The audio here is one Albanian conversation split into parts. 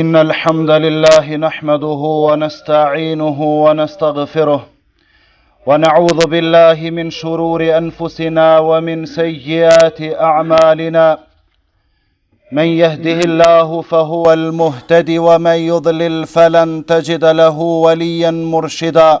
ان الحمد لله نحمده ونستعينه ونستغفره ونعوذ بالله من شرور انفسنا ومن سيئات اعمالنا من يهده الله فهو المهتد ومن يضلل فلن تجد له وليا مرشدا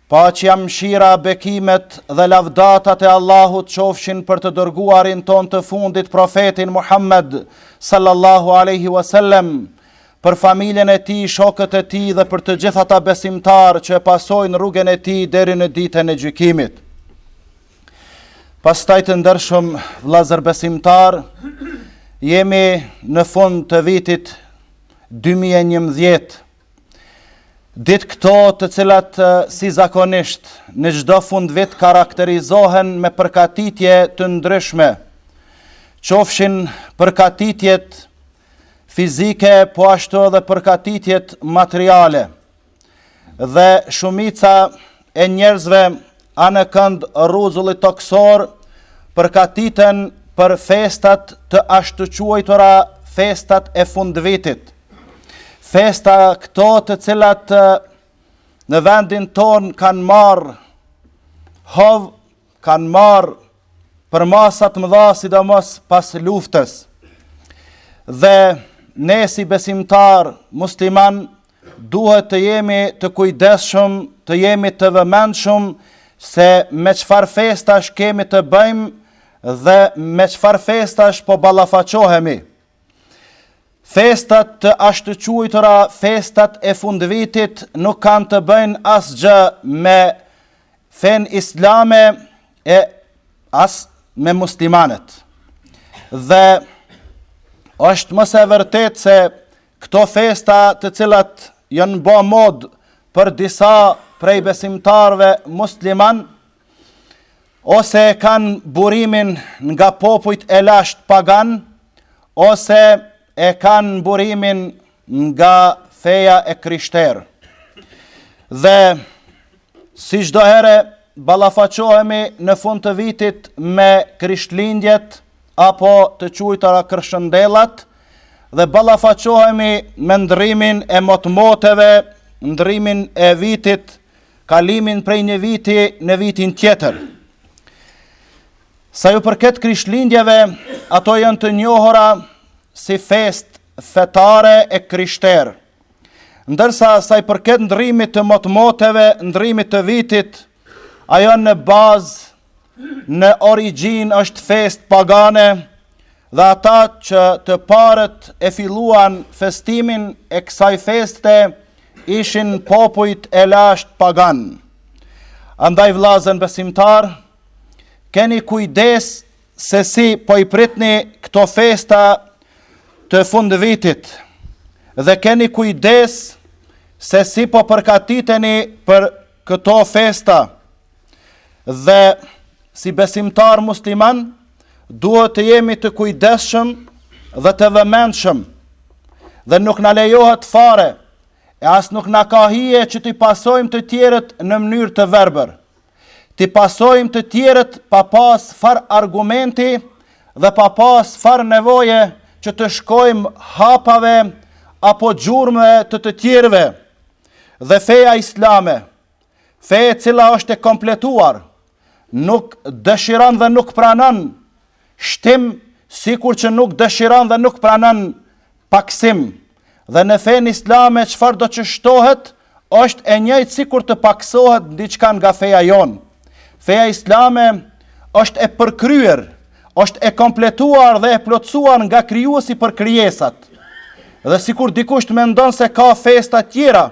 Paqja, mshira bekimet dhe lavdatat e Allahut qofshin për të dërguarin tonë të fundit profetin Muhammed sallallahu alejhi wa sellem për familjen e tij shokët e tij dhe për të gjithë ata besimtarë që e pasojnë rrugën e tij deri në ditën e gjykimit pastaj të ndershëm vëllazër besimtarë jemi në fund të vitit 2011 Ditë këto të cilat si zakonisht në çdo fundvit karakterizohen me përkatitje të ndryshme, qofshin përkatitjet fizike po ashtu edhe përkatitjet materiale. Dhe shumica e njerëzve anekënd rruzullit tokësor përkatiten për festat të ashtuquajtura festat e fundvitit. Festa këto të cilat në vendin tonë kanë marrë hov, kanë marrë përmasa të mëdha sidomos pas luftës. Dhe ne si besimtarë muslimanë Duhet të jemi të kujdesshëm, të jemi të vëmendshëm se me çfarë festash kemi të bëjmë dhe me çfarë festash po ballafaqohemi. Festat të ashtuquajtura festat e fundvitit nuk kanë të bëjnë asgjë me fenë islame e as me muslimanët. Dhe është më se e vërtetë se Këto festa të cilat janë bë modë për disa prej besimtarëve muslimanë ose e kanë burimin nga popujt e lashtë paganë ose e kanë burimin nga feja e krishterë. Dhe si çdo herë ballafaqohemi në fund të vitit me krishtlindjet apo të quajtura kërshëndellat, Dhe ballafaqohemi me ndrrimin e motmoteve, ndrrimin e vitit, kalimin prej një viti në vitin tjetër. Sa iu përket krishtlindjeve, ato janë të njohura si festë fetare e krishterë. Ndërsa sa i përket ndrrimit të motmoteve, ndrrimit të vitit, ajo në bazë në origjinë është festë pagane dhe ata që të parët e filluan festimin e kësaj feste ishin popujt e lashtë paganë. Andaj vllazën besimtarë, keni kujdes se si po i pritni këto festa të fundvitit dhe keni kujdes se si po përgatiteni për këto festa. Dhe si besimtarë muslimanë duhet të jemi të kujdesshëm dhe të vëmendshëm. Dhe nuk na lejohet fare e as nuk na ka hije që t'i pasojmë të tjerët në mënyrë të verbër. T'i pasojmë të tjerët pa pas farë argumenti dhe pa pas farë nevoje që të shkojmë hapave apo gjurmëve të të tjerëve. Dhe feja islame Fe e cila është e kompletuar, nuk dëshiron dhe nuk pranon shtim sikur që nuk dëshiron dhe nuk pranon pakësim. Dhe në fenë islame çfarëdo që shtohet, është e njëjtë sikur të pakësohet ndiçka nga feja jonë. Feja islame është e përkryer, është e kompletuar dhe e plotësuar nga krijuesi për krijesat. Dhe sikur dikush të mendon se ka festa tjera,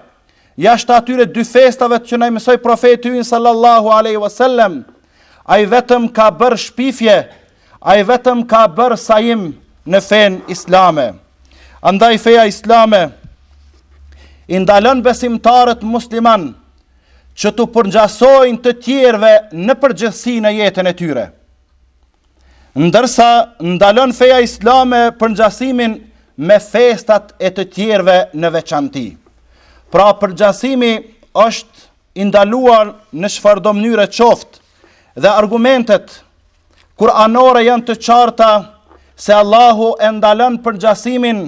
Jashta atyre dy festave që na i mësoi profeti ynë sallallahu alaihi wasallam, ai vetëm ka bërë shpifje, ai vetëm ka bërë sajim në fenë islame. Andaj feja islame i ndalon besimtarët muslimanë që t'u përngjasojnë të tjerëve në përgjithësi në jetën e tyre. Ndërsa ndalon feja islame përngjasimin me festat e të tjerëve në veçanti. Pra përgjasimi është i ndaluar në çfarëdo mënyre qoftë dhe argumentet kuranore janë të qarta se Allahu e ndalon përgjasimin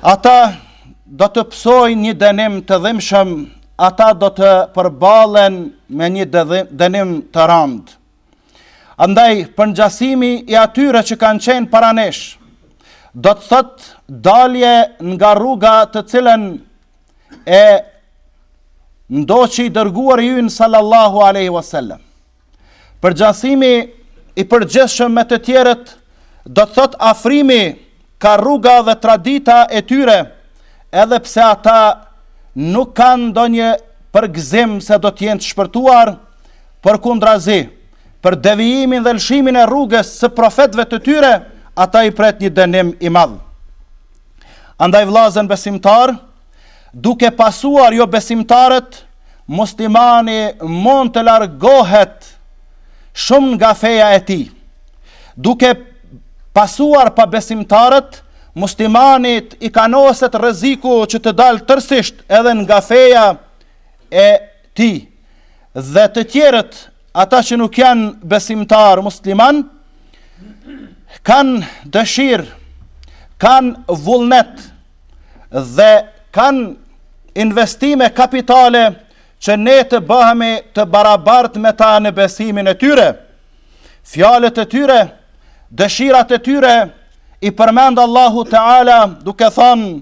Ata do të pësojnë një dënim të dhimshëm, ata do të përballen me një dënim të randë. Andaj, përngjasimi i atyre që kanë qenë para nesh, do të thotë dalje nga rruga të cilën e ndoqi i dërguari ynë sallallahu aleyhi wasallam. Përgjasimi i përgjithshëm me të tjerët do të thotë afrimi ka rruga dhe tradita e tyre, edhe pse ata nuk kanë ndonjë përgëzim se do të jenë të shpëtuar, përkundrazi, për devijimin dhe lëshimin e rrugës së profetëve të tyre, ata i pret një dënim i madh. Andaj vllazën besimtarë, Duke pasuar jobesimtarët, muslimani mund të largohet shumë nga feja e tij. Duke pasuar pabesimtarët, muslimanit i kanoset rreziku që të dalë tërësisht edhe nga feja e tij. Dhe të tjerët, ata që nuk janë besimtarë muslimanë, kanë dëshirë, kanë vullnet, dhe kanë investime kapitale që ne të bëhemi të barabartë me ta në besimin e tyre. Fjalët e tyre, dëshirat e tyre, i përmend Allahu Teala duke thënë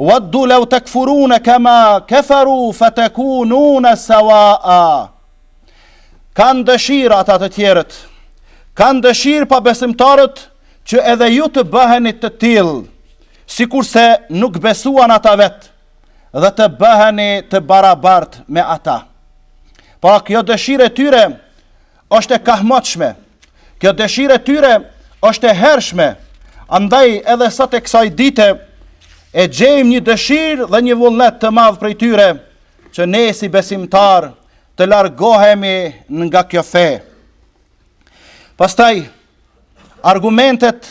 Waddu law takfuruna kama kafaru fatakununa sawa'a Kanë dëshirë ata të tjerët. Kanë dëshirë pabesimtarët që edhe ju të bëheni të tillë, sikurse nuk besuan ata vetë dhe të bëheni të barabartë me ata. Pra kjo dëshirë e tyre është e kahmotshme, kjo dëshirë e tyre është e hershme, andaj edhe sot e kësaj dite e gjejmë një dëshirë dhe një vullnet të madh prej tyre që ne si besimtarë të largohemi nga kjo fe. Pastaj, argumentet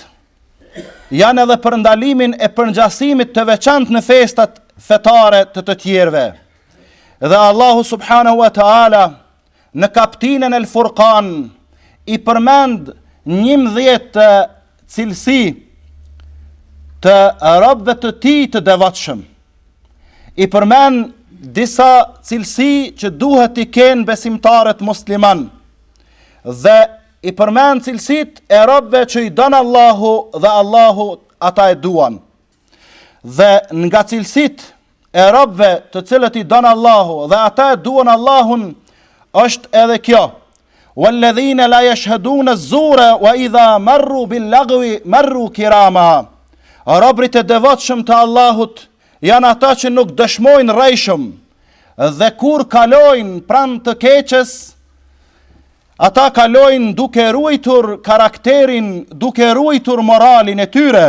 janë edhe për ndalimin e përngjasimit të veçantë në festat fetare të të tjerëve. Dhe Allahu subhanahu wa ta'ala Në kaptinën El Furqan i përmend njëmbëdhjetë cilësi të robëve të tij të devotshëm. I përmend disa cilësi që duhet t'i kenë besimtarët muslimanë dhe i përmend cilësitë e robëve që i don Allahu dhe Allahun ata e duan. Dhe nga cilësitë e robëve të cilët i don Allahu dhe ata e duan Allahun është edhe kjo. Walladhina la yashhaduna az-zura wa idha marru bil lagwi marru kirama. Robrit e devotshëm të Allahut janë ata që nuk dëshmojnë rrejshëm dhe kur kalojnë pranë të keqes ata kalojnë duke ruajtur karakterin, duke ruajtur moralin e tyre.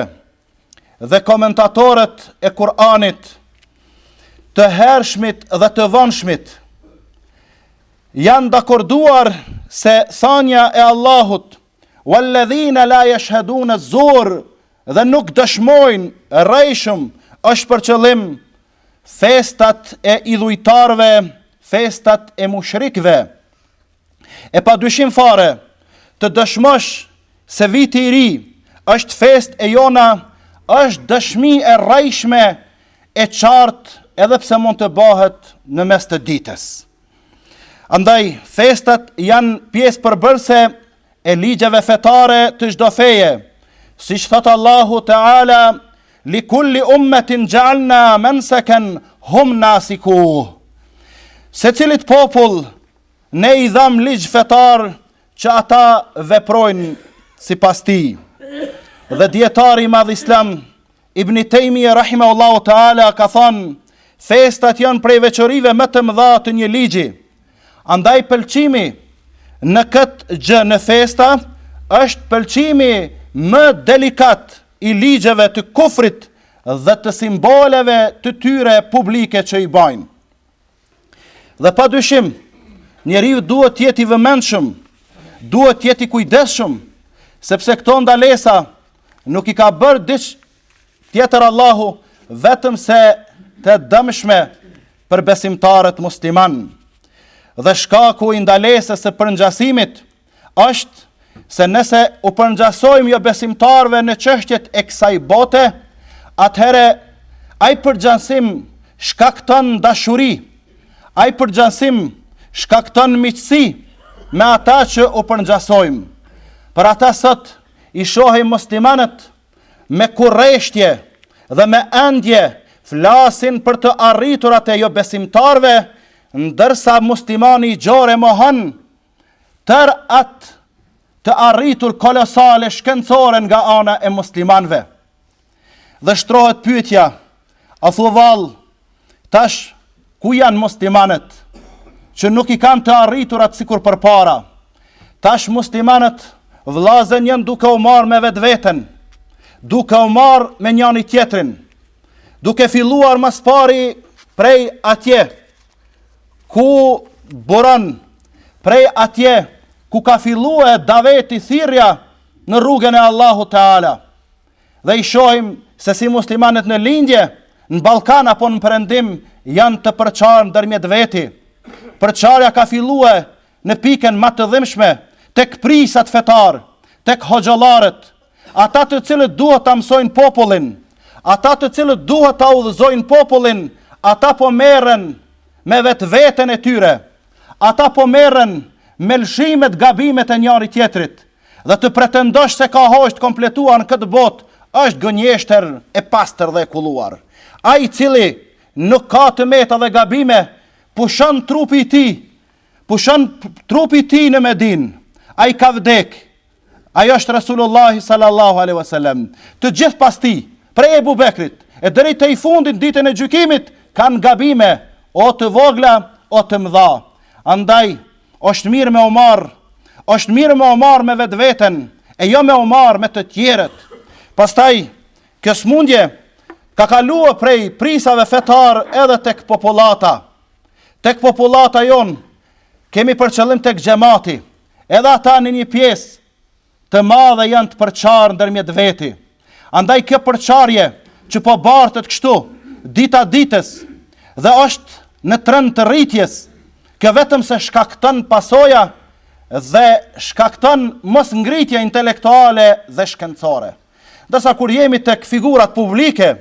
dhe komentatorët e Kur'anit të hershmit dhe të vonshmit janë dakorduar se thanja e Allahut walladhina la yashhaduna az-zur dhe nuk dëshmojnë rrejshëm është për qëllim festat e idhujtarëve festat e mushrikëve E padyshim fare, të dëshmosh se viti i ri është festë e jona, është dëshmi e rrejshme e qartë edhe pse mund të bëhet në mes të ditës. Andaj, festat janë pjesë përbërse e ligjeve fetare të çdo feje, siç thotë Allahu Teala, li kulli ummetin gjalna menseken hum nasiku. Secilit popull Ne i dhamë ligj fetar që ata veprojnë sipas tij. Dhe dijetari i madh islam, Ibni Tejmije rahimehullahu Teala, ka thënë, festat janë prej veçorive më të mëdha të një ligji. Andaj pëlqimi në këtë gjë në festa, është pëlqimi më delikat i ligjeve të kufrit dhe të simboleve të tyre publike që i bajnë. Dhe padyshim, njeriu duhet të jetë i vëmendshëm, duhet të jetë i kujdesshëm, sepse këto ndalesa nuk i ka bërë diç tjetër Allahu, vetëm se të dëmshme për besimtarët muslimanë. Dhe shkaku i ndalesës së përngjasimit, është se nëse u përngjasojmë jobesimtarëve në çështjet e kësaj bote, atëherë ai përgjansim shkakton dashuri, ai përgjansim shkakton miqësi me ata që u përngjasojmë. Për ata sot i shohim muslimanët me kureshtje dhe me ëndje flasin për të arriturat e jobesimtarëve, ndërsa muslimani i gjorë e mohon tërë atë të arritur kolosale shkencore nga ana e muslimanëve. Dhe shtrohet pyetja, a thu vall, tash ku janë muslimanët që nuk i kanë të arriturat sikur përpara? Tash muslimanët vllazën janë duke u marrë me vetveten, duke u marrë me njani-tjetrin, duke filluar ma së pari prej atje ku buron prej atje ku ka fillue daveti, thirrja në rrugën e Allahut Teala. Dhe i shohim se si muslimanët në lindje, në Ballkan apo në perëndim, janë të përçarë ndërmjet veti. Përçarja ka fillue në pikën ma të dhimbshme, tek prijsat fetarë, tek hoxhollarët, Ata të cilët duhet ta mësojnë popullin, ata të cilët duhet ta udhëzojnë popullin, ata po merren me vetveten e tyre. Ata po merren me lëshimet, gabimet e njëri-tjetrit dhe të pretendosh se ka hoxhë të kompletuar në këtë botë është gënjeshtër e pastër dhe e kulluar. Ai i cili nuk ka të meta dhe gabime, pushon trupi i tij, pushon trupi i tij në Medinë. Ai ka vdekë Ai është Resulullahi sallallahu alaihi wasallam. Të gjithë pas tij, prej Ebu Bekrit e deri te i fundit ditën e gjykimit kanë gabime, o të vogla, o të mdha. Andaj është mirë me u marrë, është mirë me u marrë me vetveten, e jo me u marrë me të tjerët. Pastaj kjo smundje ka kalu prej prijsave fetarë edhe tek popullata. Tek popullata jonë kemi për qëllim tek xhemati, Edhe ata në një pjesë të madhe janë të përçarë ndërmjet veti. Andaj kjo përçarje që po bartet kështu dita ditës dhe është në trend të rritjes, kjo vetëm se shkakton pasoja dhe shkakton mosngritje intelektuale dhe shkencore. Ndërsa kur jemi tek figurat publike,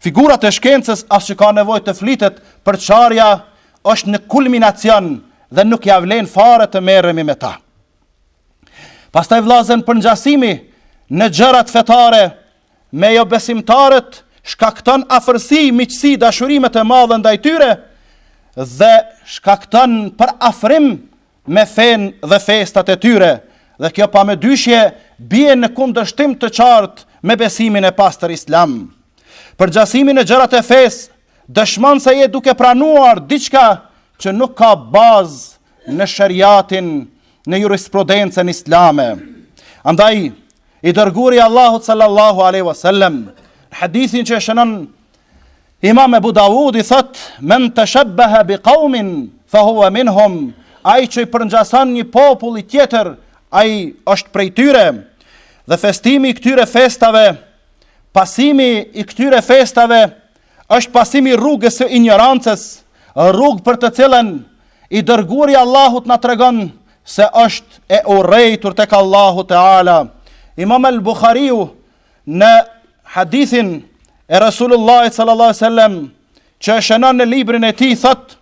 figurat e shkencës as që ka nevojë të flitet, përçarja Është në kulminacion dhe nuk ia vlen fare të merremi me ta. Pastaj vllazën, përngjasimi në gjërat fetare me jobesimtarët shkakton afërsi, miqësi, dashuri më të madhe ndaj tyre dhe shkakton përafrim me fenë dhe festat e tyre. Dhe kjo pa mëdyshje bie në kundërshtim të qartë me besimin e pastër islam. Përngjasimi në gjërat e fesë Dëshmon se je duke pranuar diçka që nuk ka bazë në sheriatin, në jurisprudencën islame. Andaj, i dërguari i Allahut sallallahu aleyhi wasallam, në hadithin që e shënon imam Ebu Davudi thotë, men teshebehe bi kaumin, fa hua minhum, ai që i përngjasan një populli tjetër, ai është prej tyre, dhe festimi i këtyre festave, pasimi i këtyre festave, Është pasim i rrugës së injorancës, rrugë për të cilën i dërguari Allahut na tregon se është e urrejtur tek Allahu Teala. Imam al-Buhariu në hadithin e Resulullahit sallallahu alaihi wasallam që shënon në librin e tij thotë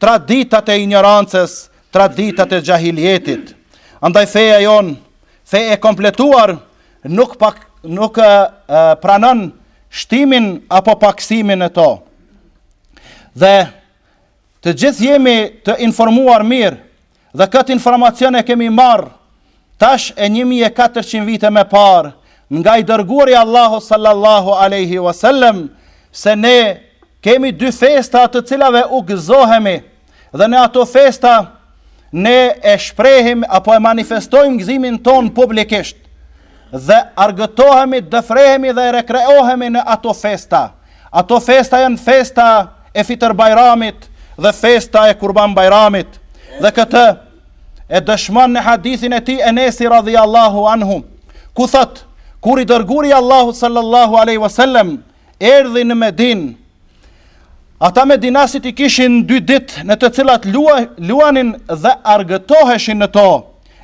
Traditat e injorancës, traditat e xhahilijetit. Andaj feja jonë, fe e kompletuar, nuk pak nuk pranon shtimin apo paksimin e to. Dhe të gjithë jemi të informuar mirë Dhe këtë informacion e kemi marrë tash e një mijë e katërqind vite më parë nga i dërguari i Allahut sallallahu alaihi wasallam se ne kemi dy festa të cilave u gëzohemi dhe në ato festa ne e shprehim apo e manifestojmë gëzimin tonë publikisht dhe argëtohemi, dëfrehemi dhe rekreohemi në ato festa. Ato festa janë festa e Fitër Bajramit dhe festa e Kurban Bajramit. Dhe këtë e dëshmon në hadithin e tij Enesi radhiyallahu anhu, ku thotë kur i dërguari i Allahut sallallahu alaihi wasallam erdhi në Medinë Ata medinasit i kishin dy ditë në të cilat lua, luanin dhe argëtoheshin në to.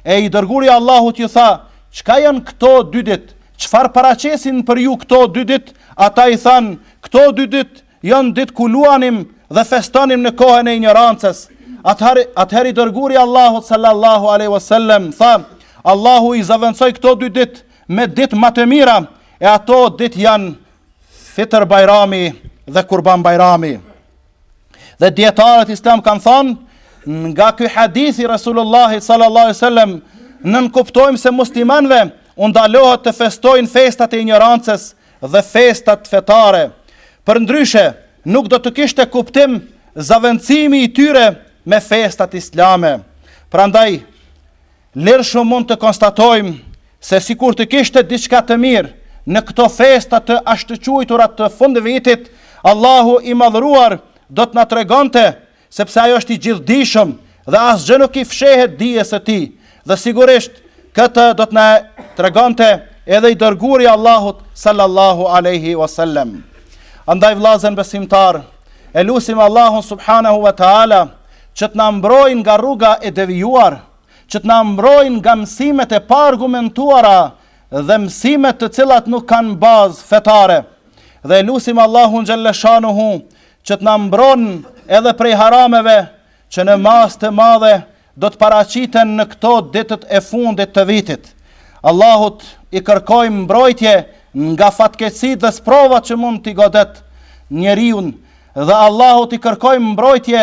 E i dërguari i Allahut ju tha, çka janë këto dy ditë? Çfarë paraqesin për ju këto dy ditë? Ata i thanë, Këto dy ditë janë ditë ku luanim dhe festonim në kohën e injorancës. Atëherë i dërguari i Allahut sallallahu alaihi wasallam tha, Allahu i zëvendësoi këto dy ditë me ditë më të mira, e ato ditë janë Fitr Bajrami dhe Kurban Bajrami. Dhe dijetarët islam kanë thënë, nga ky hadith i Rasulullahit sallallahu alaihi wasallam nënkuptojmë se muslimanëve u ndalohet të festojnë festat e injorancës dhe festat fetare. Përndryshe, nuk do të kishte kuptim zavendësimi i tyre me festat islame. Prandaj, Lirshëm mund të konstatojmë se sikur të kishte diçka të mirë në këto festa të ashtuquajtura të fundvitit, Allahu i Madhëruar do të na tregonte, sepse Ai është i gjithëdijshëm dhe asgjë nuk i fshehet dijes së Tij. Dhe sigurisht këtë do të na tregonte edhe i dërguari i Allahut sallallahu alaihi wasallam. Andaj vëllazën besimtarë, e lusim Allahun subhanahu wa taala që të na mbrojë nga rruga e devijuar, që të na mbrojnë nga mësimet e paargumentuara dhe mësimet të cilat nuk kanë bazë fetare. Dhe e lusim Allahun xhalla shanuhu që të na mbron edhe prej harameve që në masë të madhe do të paraqiten në këto ditët e fundit të vitit. Allahut i kërkojmë mbrojtje nga fatkeqësitë dhe sprovat që mund t'i godet njeriun dhe Allahut i kërkojmë mbrojtje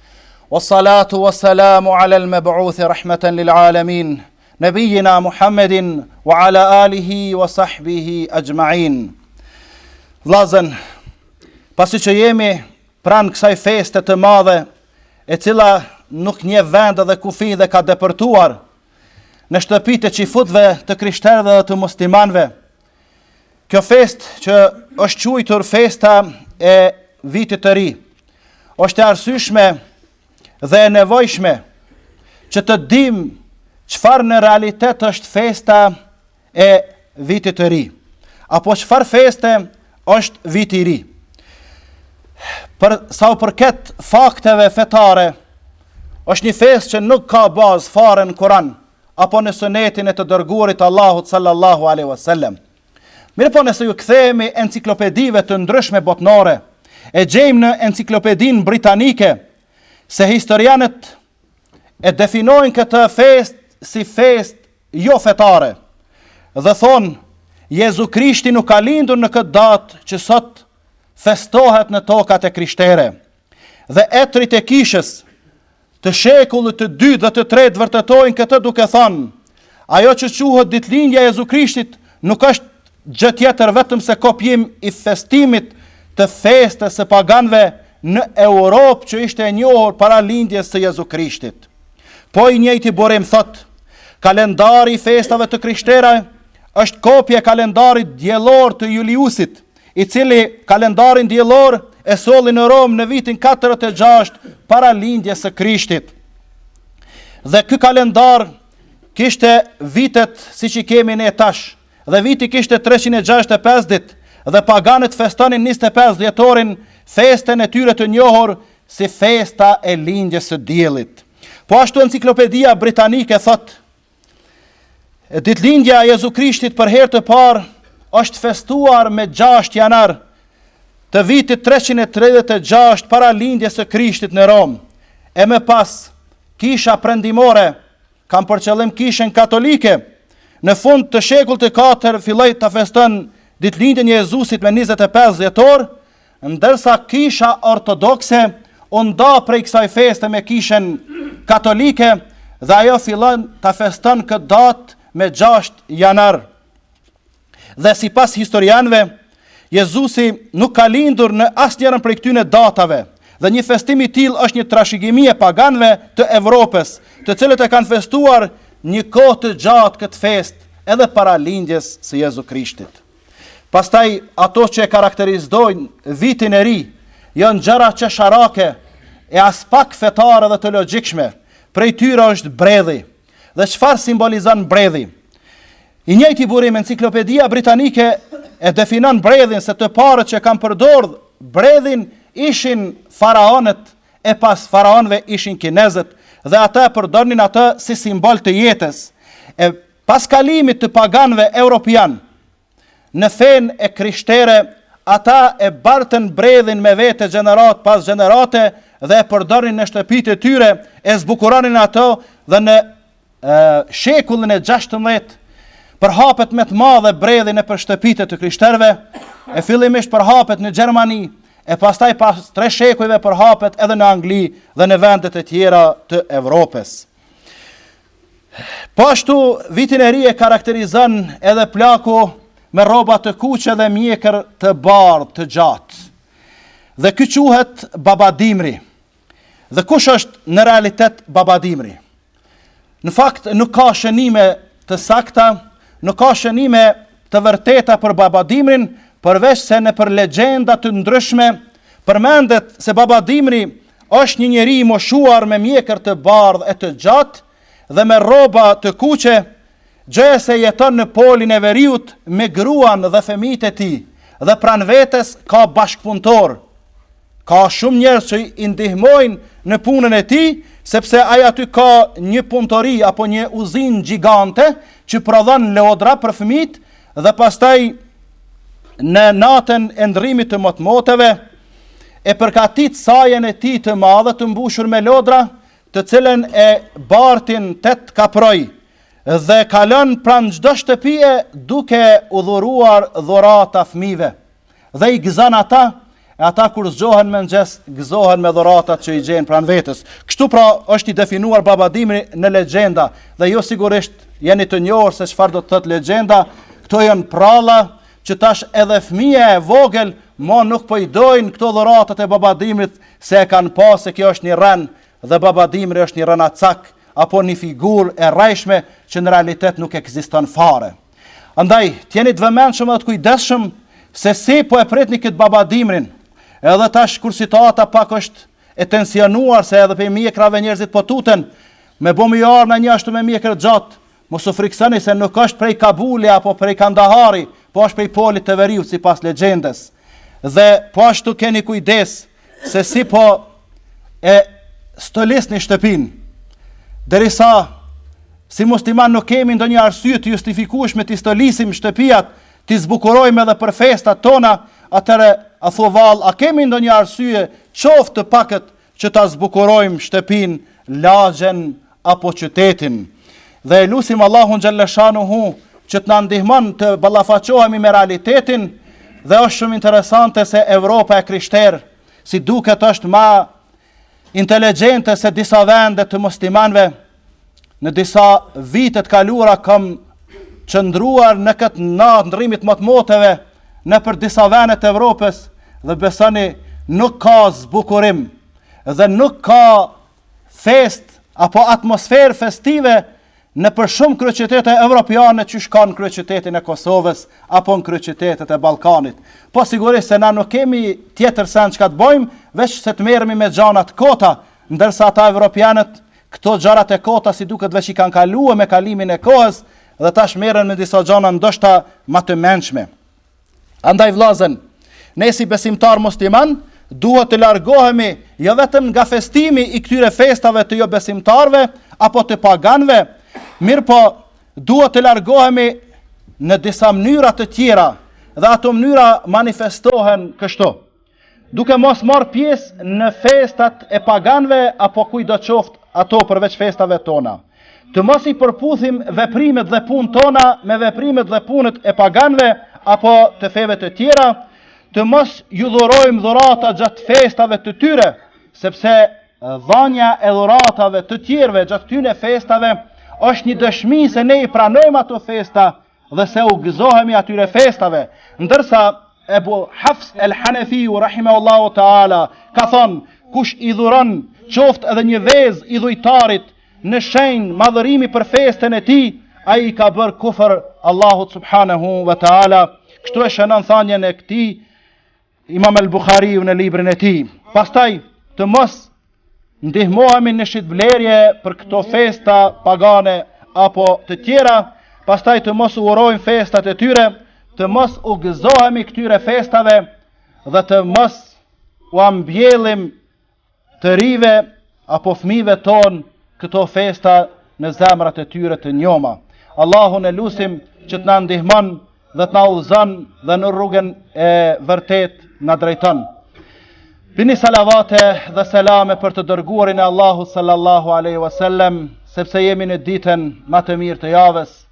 Wa salatu wa salamu ala al mab'uth rahmatan lil alamin nabiyina Muhammedin wa ala alihi wa sahbihi ajma'in. Vllazën, pasi që jemi pranë kësaj feste të madhe, e cila nuk njeh vend dhe kufi dhe ka depërtuar në shtëpitë e çifutëve, të krishterëve dhe të muslimanëve, Kjo festë që është quajtur festa e vitit të ri, është e arsyeshme dhe e nevojshme që të dimë çfarë në realitet është festa e vitit të ri, apo çfarë feste është viti i ri. Për sa u përket fakteve fetare, është një festë që nuk ka bazë fare në Kur'an, apo në sunetin e të dërguarit të Allahut sallallahu alaihi wasallam. Mirëpo nëse ju kthehemi enciklopedive të ndryshme botërore, e gjejmë në enciklopedinë britanike se historianët e definojnë këtë festë si festë jo fetare dhe thonë Jezu Krishti nuk ka lindur në këtë datë që sot festohet në tokat e krishtere dhe etërit e kishës të shekullit të dytë dhe të tretë vërtetojnë këtë duke thënë, ajo që quhet ditëlindja e Jezu Krishtit nuk është gjë tjetër vetëm se kopjim i festimit të festës së paganëve në Europë që ishte e njohur para lindjes së Jezu Krishtit. Po i njëjti burim thotë, kalendari i festave të krishtera është kopje e kalendarit diellor të Juliusit, i cili kalendarin diellor e solli në Romë në vitin 46 para lindjes së Krishtit. Dhe ky kalendar kishte vitet siç i kemi ne tash, dhe viti kishte 365 ditë dhe paganët festonin 25 dhjetorin festën e tyre të njohur si festa e lindjes së diellit. Po ashtu enciklopedia britanike thotë Ditëlindja e Jezu Krishtit për herë të parë është festuar me 6 janar të vitit 336 para lindjes së Krishtit në Romë. E më pas, kisha perëndimore, kam për qëllim kishën katolike, në fund të shekullit të 4 filloi ta feston ditëlindjen e Jezusit me 25 dhjetor, Ndërsa Kisha Ortodokse u nda prej kësaj feste me Kishën Katolike dhe ajo fillon ta feston këtë datë me gjashtë janar. Dhe sipas historianëve, Jezusi nuk ka lindur në asnjërën prej këtyre datave dhe një festim i tillë është një trashëgimi e paganëve të Evropës, të cilët e kanë festuar një kohë të gjatë këtë festë edhe para lindjes së Jezu Krishtit. Pastaj ato që e karakterizdojnë vitin e ri janë gjëra qesharake e aspak fetare dhe të logjikshme. Prej tyre është bredhi. Dhe çfarë simbolizon bredhi? I njëjti burim Enciklopedia Britanike e definon bredhin se të parët që e kanë përdorë bredhin ishin faraonët e pas faraonëve ishin kinezët dhe ata e përdornin atë si simbol të jetës. E Pas kalimit të paganëve europianë në fenë e krishtere, ata e bartën bredhin me vete gjeneratë pas gjenerate dhe e përdornin në shtëpitë e tyre, e zbukuronin ato dhe në shekullin e gjashtëmbëdhjetë përhapet me të madhe bredhi nëpër shtëpitë e të krishterëve, e fillimisht përhapet në Gjermani, e pastaj pas tre shekujve përhapet edhe në Angli dhe në vendet e tjera të Evropës. Po ashtu, vitin e ri e karakterizon edhe plaku me rroba të kuqe dhe mjekër të bardhë të gjatë. Dhe ky quhet Baba Dimri. Dhe kush është në realitet Baba Dimri? Në fakt nuk ka shënime të sakta, nuk ka shënime të vërteta për Baba Dimrin, përveç se nëpër legjenda të ndryshme përmendet se Baba Dimri Është një njeri i moshuar me mjekër të bardhë e të gjatë dhe me rroba të kuqe, gjoja se jeton në Polin e Veriut me gruan dhe fëmijët e tij dhe pranë vetes ka bashkëpunëtorë. Ka shumë njerëz që i ndihmojnë në punën e tij, sepse ai aty ka një punëtori apo një uzinë gjigante që prodhon lodra për fëmijët dhe pastaj në natën e ndrrimit të motmoteve, e përgatit sajën e tij të madhe të mbushur me lodra, të cilën e bartin tetë kaproj, dhe kalon pranë çdo shtëpie duke u dhuruar dhurata fëmijëve, dhe i gëzan ata, e ata kur zgjohen në mëngjes, gëzohen me dhuratat që i gjejnë pranë vetes. Kështu pra është i definuar baba dimri në legjenda, dhe ju sigurisht jeni të njohur se çfarë do të thotë legjenda, këto janë përralla, që tash edhe fëmija e vogël mo nuk po i dojnë këto dhuratat e Baba Dimrit se e kanë pa se kjo është një rrenë dhe Baba Dimri është një rrenacak apo një figurë e rrejshme që në realitet nuk ekziston fare. Andaj, të jeni të vëmendshëm dhe të kujdesshëm se si po e pritni këtë Baba Dimrin, edhe tash kur situata pak është e tensionuar se edhe prej mjekrave njerëzit po tuten, me bo me ju ardh një ashtu me mjekër të gjatë, Mos u frikësoni se nuk është prej Kabuli apo prej Kandahari, po është prej polit të veriut sipas legjendës. Dhe po ashtu keni kujdes se si po e stolisni shtëpinë. Derisa, si muslimanë nuk kemi ndonjë arsye të justifikueshme t'i stolisim shtëpijat, t'i zbukurojmë edhe për festat tona, atëherë, a thua vallë, a kemi ndonjë arsye qoftë të pakët që ta zbukurojmë shtëpinë, lagjen apo qytetin. Dhe e lusim Allahun xhele shanuhu që të na ndihmon të ballafaqohemi me realitetin dhe është shumë interesante se Evropa e krishterë si duket është ma inteligjente se disa vende të muslimanëve Në disa vite të kaluara kam qëndruar në këtë natë ndrrimit motmoteve nëpër disa vene të Evropës dhe besoni nuk ka zbukurim dhe nuk ka festë apo atmosferë festive nëpër shumë kryeqytete evropiane qysh ka në kryeqytetin e Kosovës apo në kryeqytetet e Ballkanit. Po sigurisht se na nuk kemi tjetër sen çka të bojmë, veç se të merrmi me gjana të kota, ndërsa ata evropianët Këto gjëra të kota si duket veç i kanë kalue me kalimin e kohës dhe tash merren me disa gjana ndoshta ma të mençme. Andaj vllazën, ne si besimtarë muslimanë duhet të largohemi jo vetëm nga festimi i këtyre festave të jobesimtarve apo të paganve, mirëpo duhet të largohemi në disa mënyra të tjera dhe ato mënyra manifestohen kështu. Duke mos marrë pjesë në festat e paganëve apo kujtdo qoftë ato përveç festave tona. Të mos i përputhim veprimet dhe punët tona me veprimet dhe punët e paganëve apo të feve të tjera, të mos ju dhurojmë dhurata gjatë festave të tyre, sepse dhanja e dhuratave të tjerëve gjatë ktyne festave është një dëshmi se ne i pranojmë ato festa dhe se u gëzohemi atyre festave, ndërsa Ebu Hafs el Hanefiu, rahimehullahu Teala, ka thonë, kush i dhuron qoftë edhe një vezë idhujtarit në shenjë madhërimi për festën e tij, ai i ka bërë kufër Allahut Subhanehu ve Teala, kështu e shënon thanjen e këtij, Imam El Bukhariu në librin e tij. Pastaj të mos ndihmohemi në shitblerje për këto festa pagane apo të tjera, pastaj të mos u urojmë festat e tyre, të mos u gëzohemi këtyre festave dhe të mos u a mbjellim Të rinjve apo fëmijëve tonë këto festa në zemrat e tyre të njoma. Allahun ne lusim që të na ndihmon dhe të na udhëzon dhe në rrugën e vërtetë na drejton. Bini salavate dhe selame për të dërguarin e Allahut sallallahu alaihi wasallam, sepse jemi në ditën ma të mirë të javës.